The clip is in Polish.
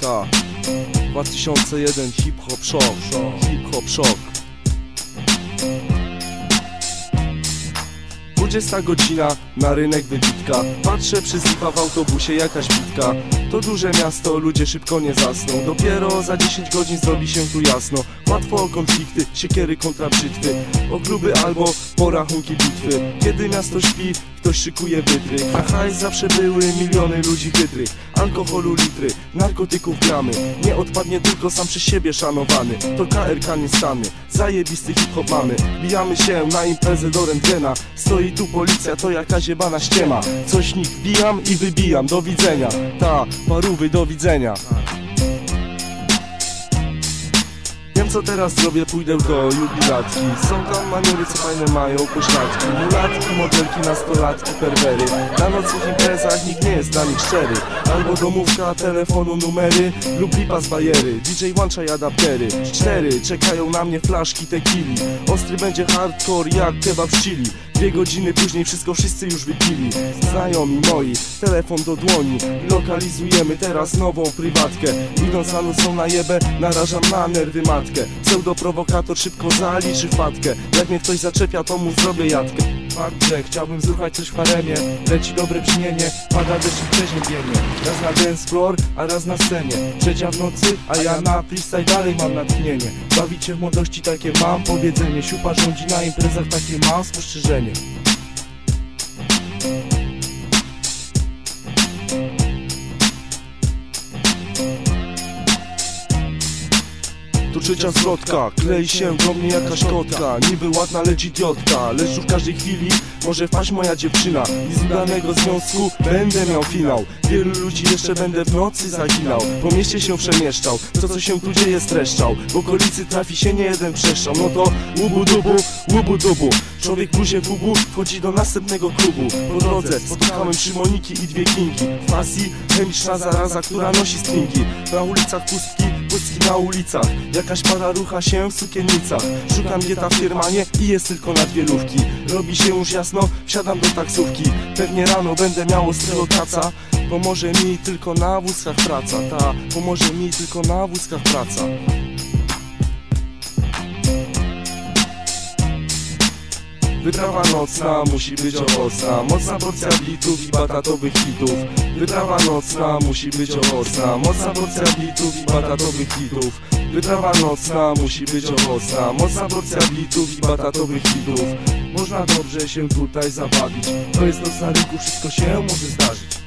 Ta 2001 hip hop shock Hip hop shock 20 godzina, na rynek wybitka. Patrzę przez lipa w autobusie, jakaś bitka. To duże miasto, ludzie szybko nie zasną. Dopiero za 10 godzin zrobi się tu jasno. Łatwo o konflikty, siekiery kontra brzytwy. O kluby albo porachunki bitwy. Kiedy miasto śpi, ktoś szykuje wydry Na hajs zawsze były miliony ludzi hydrych Alkoholu litry, narkotyków gramy. Nie odpadnie tylko sam przez siebie szanowany. To KRK nie Stany, zajebisty hip-hop mamy. Bijamy się na imprezę do rentgena Stoi tu policja, to jakaś jebana ściema. Coś nich wbijam i wybijam, do widzenia. Ta, parówy, do widzenia co teraz zrobię, pójdę do jubilatki Są tam maniery, co fajne mają pośladki. Mulatki, modelki, nastolatki, perwery. Na nocnych imprezach nikt nie jest dla nich szczery. Albo domówka, telefonu, numery. Lub lipa z bajery. DJ włączaj adaptery. Cztery, czekają na mnie flaszki tequili. Ostry będzie hardcore jak kebab z chili. Dwie godziny później wszystko wszyscy już wypili. Znajomi moi, telefon do dłoni. Lokalizujemy teraz nową prywatkę. Idąc na nocną najebę, narażam na nerwy matkę Pseudoprowokator szybko zaliczy wpadkę. Jak mnie ktoś zaczepia, to mu zrobię jadkę Fakt, że chciałbym zruchać coś w haremie. Leci dobre brzmienie, pada deszcz i przeziębienie Raz na dance floor, a raz na scenie. Trzecia w nocy, a ja na freestyle dalej mam natchnienie. Bawić się w młodości takie mam powiedzenie. Siupa rządzi na imprezach takie mam spostrzeżenie Tu trzecia zwrotka, klei się do mnie jakaś kotka Niby ładna, lecz idiotka. Lecz w każdej chwili może wpaść moja dziewczyna. I z udanego związku będę miał finał. Wielu ludzi jeszcze będę w nocy zaginał. Po mieście się przemieszczał, to co się tu dzieje streszczał. W okolicy trafi się nie jeden przeszczał No to łubu dubu, łubu dubu. Człowiek bluzie w ubu, wchodzi do następnego klubu. Po drodze spotkałem trzy Moniki i dwie Kingi. W pasji chemiczna zaraza, która nosi stringi. Na ulicach pustki, pustki na ulicach. Jakaś para rucha się w sukiennicach. Szukam gieta w firmanie i jest tylko na dwie lówki. Robi się już jasno, wsiadam do taksówki. Pewnie rano będę miał ostrego kaca Pomoże mi tylko na wózkach praca. Ta, pomoże mi tylko na wózkach praca Wyprawa nocna musi być owocna. Mocna porcja bitów i batatowych hitów. Wyprawa nocna musi być owocna. Mocna porcja bitów i batatowych hitów. Wyprawa nocna musi być owocna. Mocna porcja bitów i batatowych hitów. Można dobrze się tutaj zabawić. To jest noc na rynku, wszystko się może zdarzyć